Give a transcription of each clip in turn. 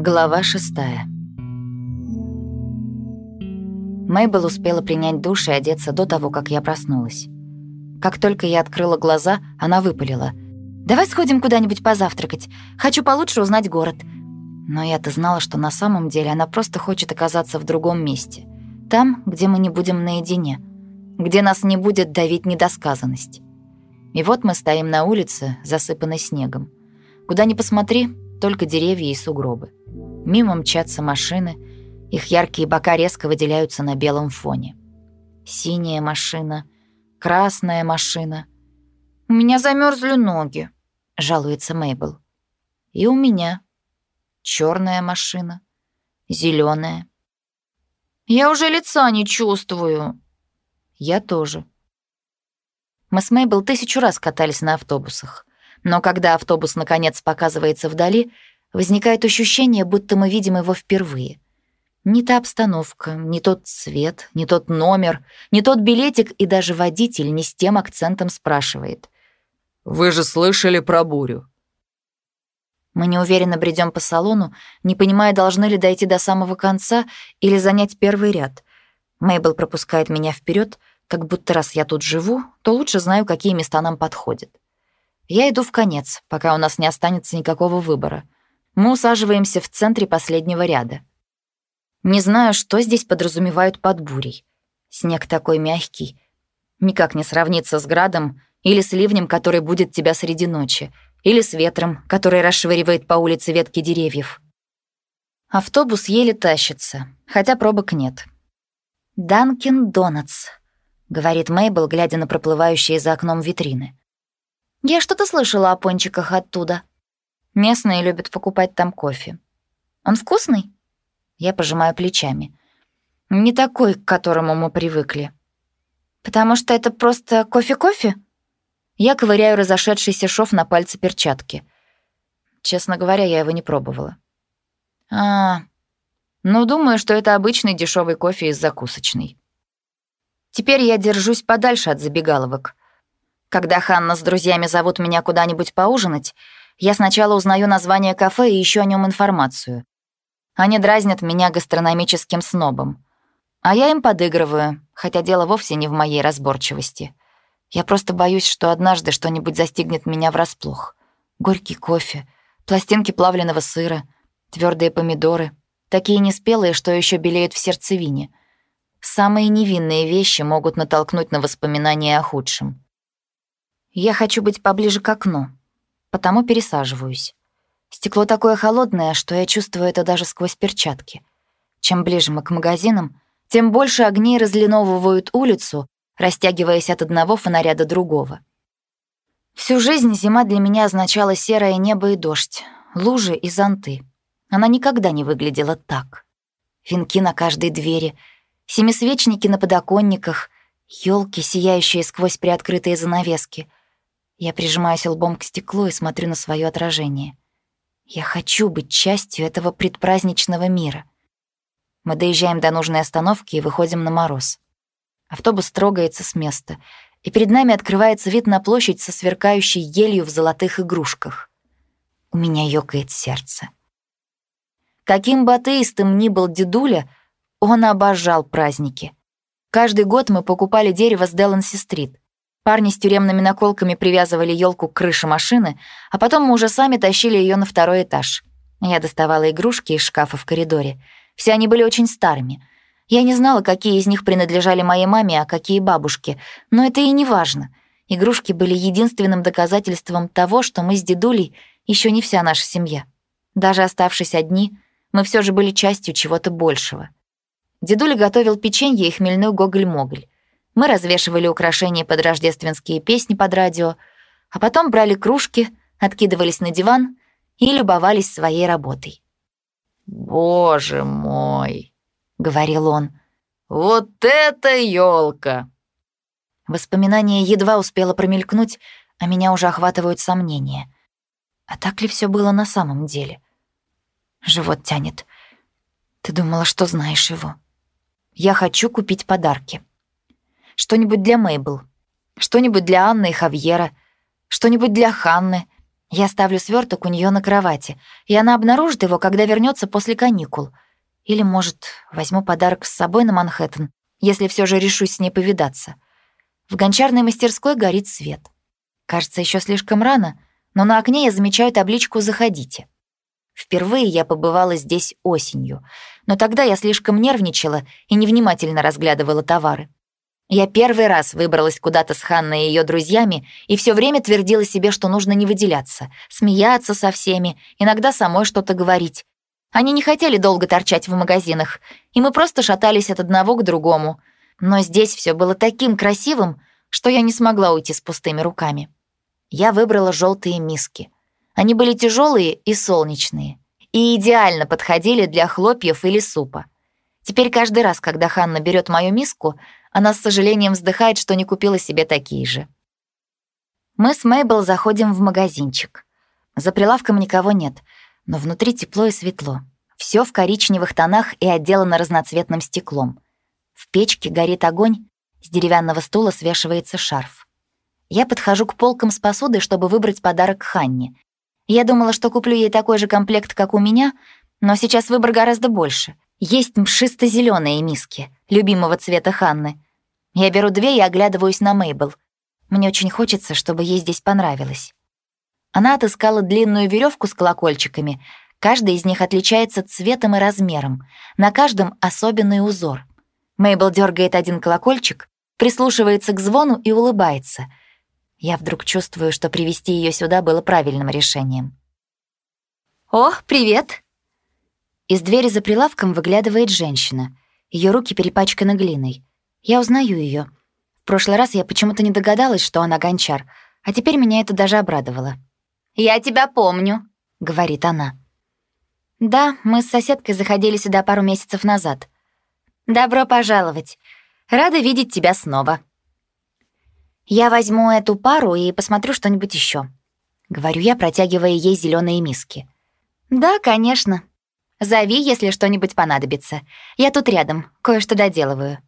Глава шестая. Мейбл успела принять душ и одеться до того, как я проснулась. Как только я открыла глаза, она выпалила. «Давай сходим куда-нибудь позавтракать. Хочу получше узнать город». Но я-то знала, что на самом деле она просто хочет оказаться в другом месте. Там, где мы не будем наедине. Где нас не будет давить недосказанность. И вот мы стоим на улице, засыпанной снегом. Куда ни посмотри, только деревья и сугробы. Мимо мчатся машины, их яркие бока резко выделяются на белом фоне. Синяя машина, красная машина. «У меня замерзли ноги», — жалуется Мейбл. «И у меня. Черная машина, зеленая. «Я уже лица не чувствую». «Я тоже». Мы с Мейбл тысячу раз катались на автобусах. Но когда автобус наконец показывается вдали, возникает ощущение, будто мы видим его впервые. Не та обстановка, не тот цвет, не тот номер, не тот билетик и даже водитель не с тем акцентом спрашивает. «Вы же слышали про бурю?» Мы неуверенно бредем по салону, не понимая, должны ли дойти до самого конца или занять первый ряд. Мейбл пропускает меня вперед, как будто раз я тут живу, то лучше знаю, какие места нам подходят. Я иду в конец, пока у нас не останется никакого выбора. Мы усаживаемся в центре последнего ряда. Не знаю, что здесь подразумевают под бурей. Снег такой мягкий. Никак не сравнится с градом или с ливнем, который будет тебя среди ночи, или с ветром, который расшвыривает по улице ветки деревьев. Автобус еле тащится, хотя пробок нет. «Данкин Донатс», — говорит Мейбл, глядя на проплывающие за окном витрины. Я что-то слышала о пончиках оттуда. Местные любят покупать там кофе. Он вкусный? Я пожимаю плечами. Не такой, к которому мы привыкли. Потому что это просто кофе-кофе? Я ковыряю разошедшийся шов на пальце перчатки. Честно говоря, я его не пробовала. А, ну, думаю, что это обычный дешевый кофе из закусочной. Теперь я держусь подальше от забегаловок. Когда Ханна с друзьями зовут меня куда-нибудь поужинать, я сначала узнаю название кафе и ищу о нем информацию. Они дразнят меня гастрономическим снобом. А я им подыгрываю, хотя дело вовсе не в моей разборчивости. Я просто боюсь, что однажды что-нибудь застигнет меня врасплох. Горький кофе, пластинки плавленного сыра, твердые помидоры, такие неспелые, что еще белеют в сердцевине. Самые невинные вещи могут натолкнуть на воспоминания о худшем. Я хочу быть поближе к окну, потому пересаживаюсь. Стекло такое холодное, что я чувствую это даже сквозь перчатки. Чем ближе мы к магазинам, тем больше огней разлиновывают улицу, растягиваясь от одного фонаря до другого. Всю жизнь зима для меня означала серое небо и дождь, лужи и зонты. Она никогда не выглядела так. Венки на каждой двери, семисвечники на подоконниках, елки, сияющие сквозь приоткрытые занавески — я прижимаюсь лбом к стеклу и смотрю на свое отражение. Я хочу быть частью этого предпраздничного мира. Мы доезжаем до нужной остановки и выходим на мороз. Автобус трогается с места, и перед нами открывается вид на площадь со сверкающей елью в золотых игрушках. У меня ёкает сердце. Каким бы атеистом ни был дедуля, он обожал праздники. Каждый год мы покупали дерево с Деланси-стрит — Парни с тюремными наколками привязывали елку к крыше машины, а потом мы уже сами тащили ее на второй этаж. Я доставала игрушки из шкафа в коридоре. Все они были очень старыми. Я не знала, какие из них принадлежали моей маме, а какие бабушке, но это и не важно. Игрушки были единственным доказательством того, что мы с дедулей еще не вся наша семья. Даже оставшись одни, мы все же были частью чего-то большего. Дедуля готовил печенье и хмельной гоголь-моголь. Мы развешивали украшения под рождественские песни под радио, а потом брали кружки, откидывались на диван и любовались своей работой. «Боже мой!» — говорил он. «Вот это елка! Воспоминание едва успело промелькнуть, а меня уже охватывают сомнения. А так ли все было на самом деле? Живот тянет. Ты думала, что знаешь его. Я хочу купить подарки. Что-нибудь для Мейбл. Что-нибудь для Анны и Хавьера. Что-нибудь для Ханны. Я ставлю сверток у нее на кровати, и она обнаружит его, когда вернется после каникул. Или, может, возьму подарок с собой на Манхэттен, если все же решусь с ней повидаться. В гончарной мастерской горит свет. Кажется, еще слишком рано, но на окне я замечаю табличку «Заходите». Впервые я побывала здесь осенью, но тогда я слишком нервничала и невнимательно разглядывала товары. Я первый раз выбралась куда-то с Ханной и ее друзьями и все время твердила себе, что нужно не выделяться, смеяться со всеми, иногда самой что-то говорить. Они не хотели долго торчать в магазинах, и мы просто шатались от одного к другому. Но здесь все было таким красивым, что я не смогла уйти с пустыми руками. Я выбрала желтые миски. Они были тяжелые и солнечные, и идеально подходили для хлопьев или супа. Теперь каждый раз, когда Ханна берет мою миску, она с сожалением вздыхает, что не купила себе такие же. Мы с Мейбл заходим в магазинчик. За прилавком никого нет, но внутри тепло и светло. Все в коричневых тонах и отделано разноцветным стеклом. В печке горит огонь, с деревянного стула свешивается шарф. Я подхожу к полкам с посудой, чтобы выбрать подарок Ханне. Я думала, что куплю ей такой же комплект, как у меня, но сейчас выбор гораздо больше. Есть мшисто зеленые миски, любимого цвета Ханны. Я беру две и оглядываюсь на Мейбл. Мне очень хочется, чтобы ей здесь понравилось. Она отыскала длинную веревку с колокольчиками. Каждый из них отличается цветом и размером. На каждом особенный узор. Мейбл дергает один колокольчик, прислушивается к звону и улыбается. Я вдруг чувствую, что привести ее сюда было правильным решением. «О, привет!» Из двери за прилавком выглядывает женщина. Ее руки перепачканы глиной. Я узнаю ее. В прошлый раз я почему-то не догадалась, что она гончар, а теперь меня это даже обрадовало. «Я тебя помню», — говорит она. «Да, мы с соседкой заходили сюда пару месяцев назад. Добро пожаловать. Рада видеть тебя снова». «Я возьму эту пару и посмотрю что-нибудь еще. говорю я, протягивая ей зеленые миски. «Да, конечно», Зови, если что-нибудь понадобится. Я тут рядом, кое-что доделываю».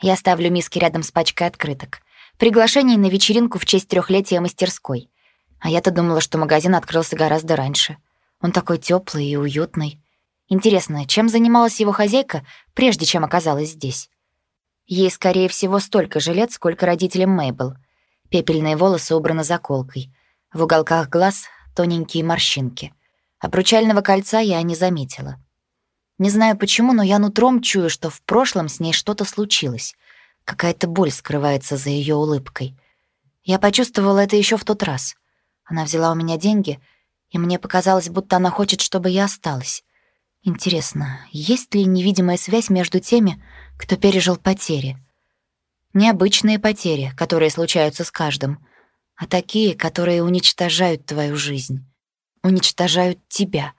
Я ставлю миски рядом с пачкой открыток. Приглашение на вечеринку в честь трехлетия мастерской. А я-то думала, что магазин открылся гораздо раньше. Он такой теплый и уютный. Интересно, чем занималась его хозяйка, прежде чем оказалась здесь? Ей, скорее всего, столько же лет, сколько родителям Мейбл. Пепельные волосы убраны заколкой. В уголках глаз тоненькие морщинки. Обручального кольца я не заметила. Не знаю почему, но я нутром чую, что в прошлом с ней что-то случилось. Какая-то боль скрывается за ее улыбкой. Я почувствовала это еще в тот раз. Она взяла у меня деньги, и мне показалось, будто она хочет, чтобы я осталась. Интересно, есть ли невидимая связь между теми, кто пережил потери? Необычные потери, которые случаются с каждым, а такие, которые уничтожают твою жизнь уничтожают тебя,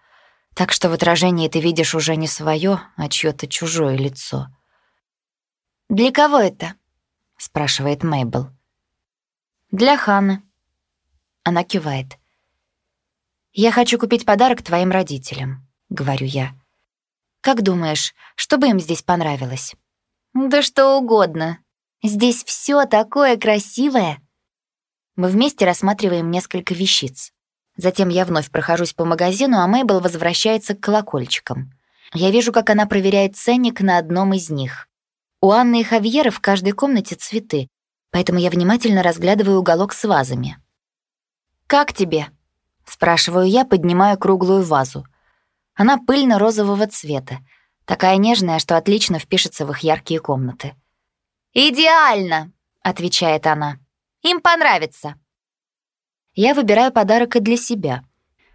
так что в отражении ты видишь уже не свое, а чьё-то чужое лицо. «Для кого это?» — спрашивает Мейбл. «Для Ханны». Она кивает. «Я хочу купить подарок твоим родителям», — говорю я. «Как думаешь, что бы им здесь понравилось?» «Да что угодно. Здесь все такое красивое». Мы вместе рассматриваем несколько вещиц. Затем я вновь прохожусь по магазину, а Мейбл возвращается к колокольчикам. Я вижу, как она проверяет ценник на одном из них. У Анны и Хавьера в каждой комнате цветы, поэтому я внимательно разглядываю уголок с вазами. «Как тебе?» — спрашиваю я, поднимая круглую вазу. Она пыльно-розового цвета, такая нежная, что отлично впишется в их яркие комнаты. «Идеально!» — отвечает она. «Им понравится!» Я выбираю подарок и для себя.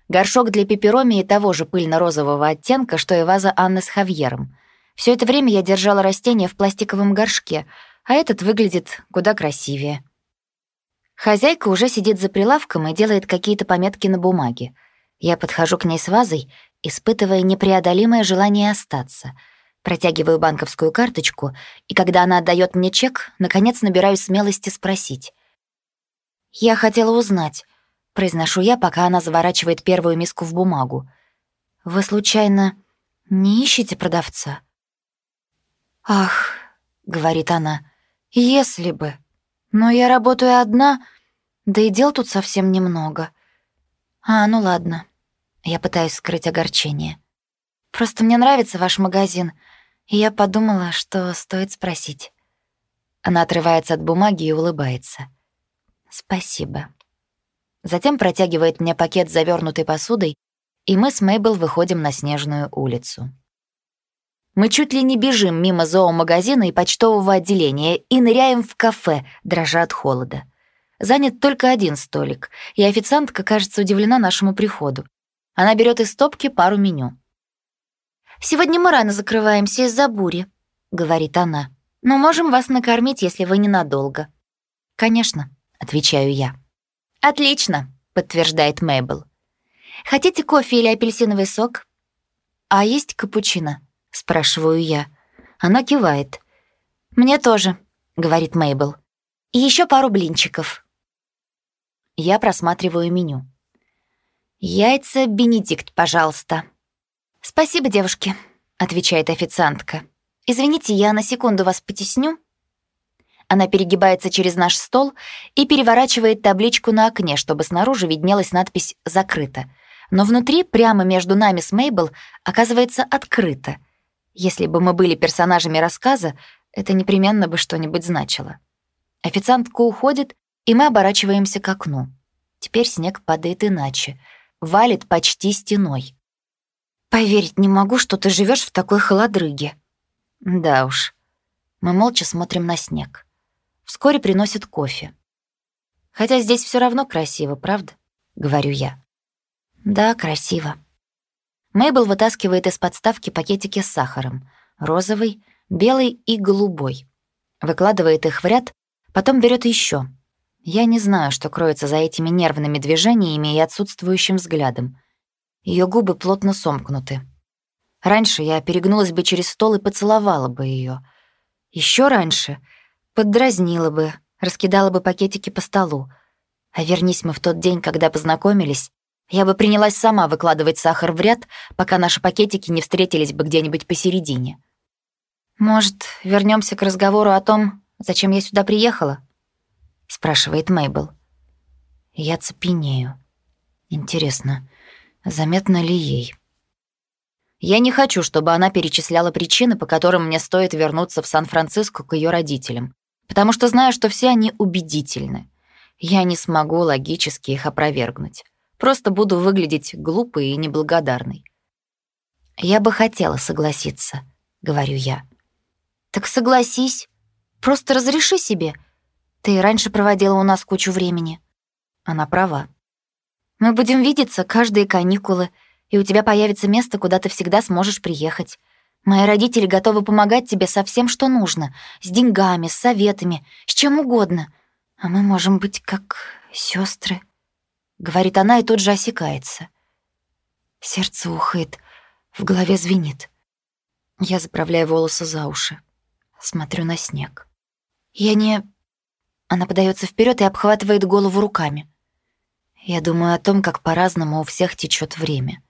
Горшок для пепперомии того же пыльно-розового оттенка, что и ваза Анны с Хавьером. Все это время я держала растение в пластиковом горшке, а этот выглядит куда красивее. Хозяйка уже сидит за прилавком и делает какие-то пометки на бумаге. Я подхожу к ней с вазой, испытывая непреодолимое желание остаться. Протягиваю банковскую карточку, и когда она отдает мне чек, наконец набираю смелости спросить. «Я хотела узнать, Произношу я, пока она заворачивает первую миску в бумагу. «Вы, случайно, не ищете продавца?» «Ах», — говорит она, — «если бы. Но я работаю одна, да и дел тут совсем немного. А, ну ладно. Я пытаюсь скрыть огорчение. Просто мне нравится ваш магазин, и я подумала, что стоит спросить. Она отрывается от бумаги и улыбается. Спасибо. Затем протягивает мне пакет с завернутой посудой, и мы с Мейбл выходим на снежную улицу. Мы чуть ли не бежим мимо зоомагазина и почтового отделения и ныряем в кафе, дрожа от холода. Занят только один столик, и официантка, кажется, удивлена нашему приходу. Она берет из стопки пару меню. «Сегодня мы рано закрываемся из-за бури», — говорит она. «Но можем вас накормить, если вы ненадолго». «Конечно», — отвечаю я. «Отлично», — подтверждает Мейбл. «Хотите кофе или апельсиновый сок?» «А есть капучино?» — спрашиваю я. Она кивает. «Мне тоже», — говорит Мейбл. «И еще пару блинчиков». Я просматриваю меню. «Яйца Бенедикт, пожалуйста». «Спасибо, девушки», — отвечает официантка. «Извините, я на секунду вас потесню». Она перегибается через наш стол и переворачивает табличку на окне, чтобы снаружи виднелась надпись «Закрыто». Но внутри, прямо между нами с Мейбл, оказывается открыто. Если бы мы были персонажами рассказа, это непременно бы что-нибудь значило. Официантка уходит, и мы оборачиваемся к окну. Теперь снег падает иначе, валит почти стеной. «Поверить не могу, что ты живешь в такой холодрыге». Да уж. Мы молча смотрим на снег. Вскоре приносят кофе. Хотя здесь все равно красиво, правда? Говорю я. Да, красиво. Мейбл вытаскивает из подставки пакетики с сахаром. Розовый, белый и голубой. Выкладывает их в ряд, потом берет еще. Я не знаю, что кроется за этими нервными движениями и отсутствующим взглядом. Ее губы плотно сомкнуты. Раньше я перегнулась бы через стол и поцеловала бы ее. Еще раньше Поддразнила бы, раскидала бы пакетики по столу. А вернись мы в тот день, когда познакомились, я бы принялась сама выкладывать сахар в ряд, пока наши пакетики не встретились бы где-нибудь посередине. «Может, вернемся к разговору о том, зачем я сюда приехала?» — спрашивает Мейбл. Я цепенею. Интересно, заметно ли ей? Я не хочу, чтобы она перечисляла причины, по которым мне стоит вернуться в Сан-Франциско к ее родителям потому что знаю, что все они убедительны. Я не смогу логически их опровергнуть. Просто буду выглядеть глупой и неблагодарной. «Я бы хотела согласиться», — говорю я. «Так согласись. Просто разреши себе. Ты раньше проводила у нас кучу времени». Она права. «Мы будем видеться каждые каникулы, и у тебя появится место, куда ты всегда сможешь приехать. Мои родители готовы помогать тебе со всем, что нужно. С деньгами, с советами, с чем угодно. А мы можем быть как сестры. Говорит она и тут же осекается. Сердце ухает, в голове звенит. Я заправляю волосы за уши. Смотрю на снег. Я не... Она подается вперед и обхватывает голову руками. Я думаю о том, как по-разному у всех течет время.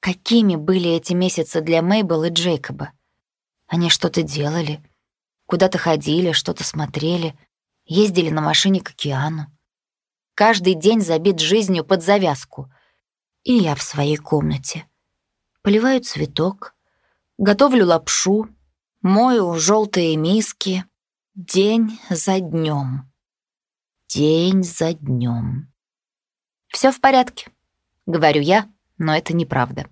Какими были эти месяцы для Мейбл и Джейкоба? Они что-то делали, куда-то ходили, что-то смотрели, ездили на машине к океану. Каждый день забит жизнью под завязку. И я в своей комнате. Поливаю цветок, готовлю лапшу, мою желтые миски. День за днем. День за днем. Все в порядке, говорю я, но это неправда.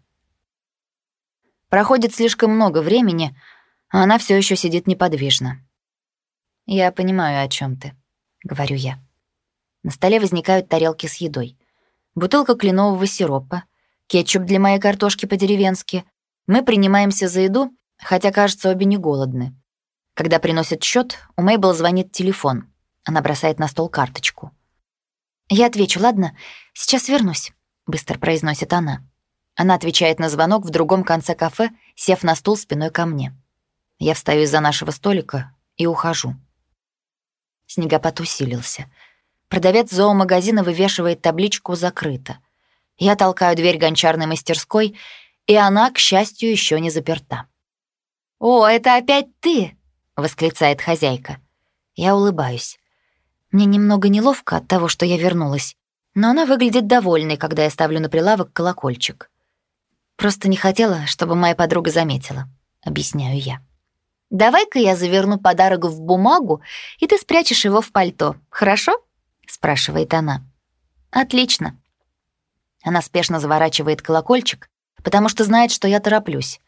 Проходит слишком много времени, а она все еще сидит неподвижно. «Я понимаю, о чем ты», — говорю я. На столе возникают тарелки с едой. Бутылка кленового сиропа, кетчуп для моей картошки по-деревенски. Мы принимаемся за еду, хотя, кажется, обе не голодны. Когда приносят счет, у Мейбл звонит телефон. Она бросает на стол карточку. «Я отвечу, ладно? Сейчас вернусь», — быстро произносит она. Она отвечает на звонок в другом конце кафе, сев на стул спиной ко мне. Я встаю из-за нашего столика и ухожу. Снегопад усилился. Продавец зоомагазина вывешивает табличку «Закрыто». Я толкаю дверь гончарной мастерской, и она, к счастью, еще не заперта. «О, это опять ты!» — восклицает хозяйка. Я улыбаюсь. Мне немного неловко от того, что я вернулась. Но она выглядит довольной, когда я ставлю на прилавок колокольчик. Просто не хотела, чтобы моя подруга заметила, объясняю я. Давай-ка я заверну подарок в бумагу, и ты спрячешь его в пальто. Хорошо? спрашивает она. Отлично. Она спешно заворачивает колокольчик, потому что знает, что я тороплюсь,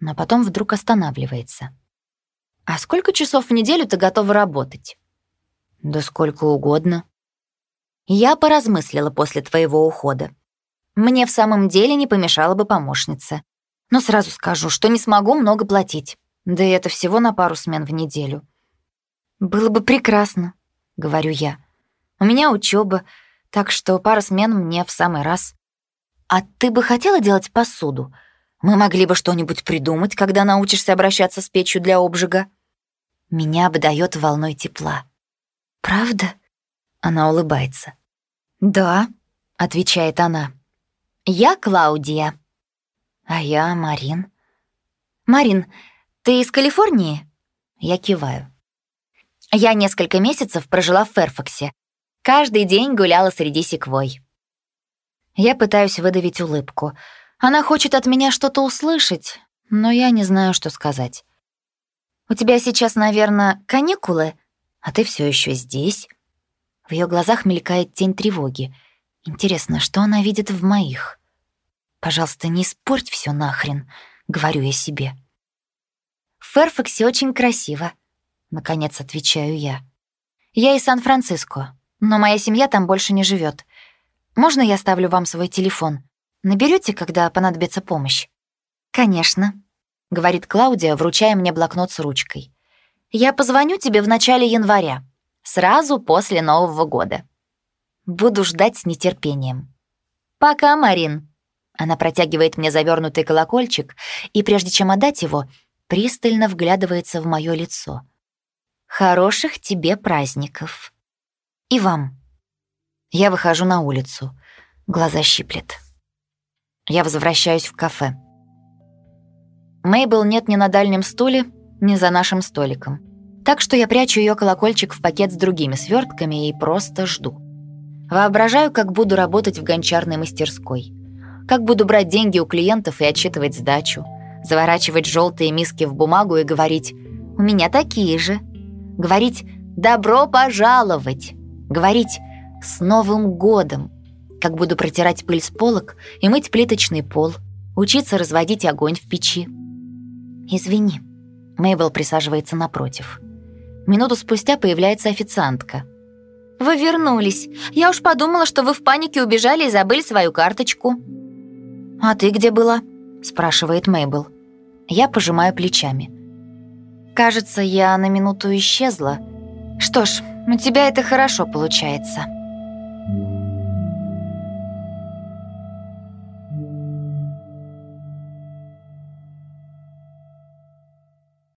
но потом вдруг останавливается. А сколько часов в неделю ты готова работать? Да сколько угодно. Я поразмыслила после твоего ухода. Мне в самом деле не помешала бы помощница. Но сразу скажу, что не смогу много платить. Да и это всего на пару смен в неделю. Было бы прекрасно, говорю я. У меня учеба, так что пара смен мне в самый раз. А ты бы хотела делать посуду? Мы могли бы что-нибудь придумать, когда научишься обращаться с печью для обжига. Меня обдает волной тепла. Правда? Она улыбается. «Да», — отвечает она. «Я Клаудия». «А я Марин». «Марин, ты из Калифорнии?» Я киваю. Я несколько месяцев прожила в Ферфаксе. Каждый день гуляла среди секвой. Я пытаюсь выдавить улыбку. Она хочет от меня что-то услышать, но я не знаю, что сказать. «У тебя сейчас, наверное, каникулы, а ты все еще здесь?» В ее глазах мелькает тень тревоги. Интересно, что она видит в моих? «Пожалуйста, не испорть все нахрен», — говорю я себе. «В Ферфаксе очень красиво», — наконец отвечаю я. «Я из Сан-Франциско, но моя семья там больше не живет. Можно я оставлю вам свой телефон? Наберете, когда понадобится помощь?» «Конечно», — говорит Клаудия, вручая мне блокнот с ручкой. «Я позвоню тебе в начале января сразу после Нового года. Буду ждать с нетерпением. Пока, Марин. Она протягивает мне завернутый колокольчик, и прежде чем отдать его, пристально вглядывается в мое лицо. Хороших тебе праздников. И вам. Я выхожу на улицу. Глаза щиплет. Я возвращаюсь в кафе. Мейбл нет ни на дальнем стуле, ни за нашим столиком. Так что я прячу ее колокольчик в пакет с другими свертками и просто жду. Воображаю, как буду работать в гончарной мастерской. Как буду брать деньги у клиентов и отчитывать сдачу. Заворачивать желтые миски в бумагу и говорить «У меня такие же». Говорить «Добро пожаловать». Говорить «С Новым годом». Как буду протирать пыль с полок и мыть плиточный пол. Учиться разводить огонь в печи. «Извини». Мейбл присаживается напротив. Минуту спустя появляется официантка. «Вы вернулись. Я уж подумала, что вы в панике убежали и забыли свою карточку». «А ты где была?» – спрашивает Мейбл. Я пожимаю плечами. «Кажется, я на минуту исчезла. Что ж, у тебя это хорошо получается».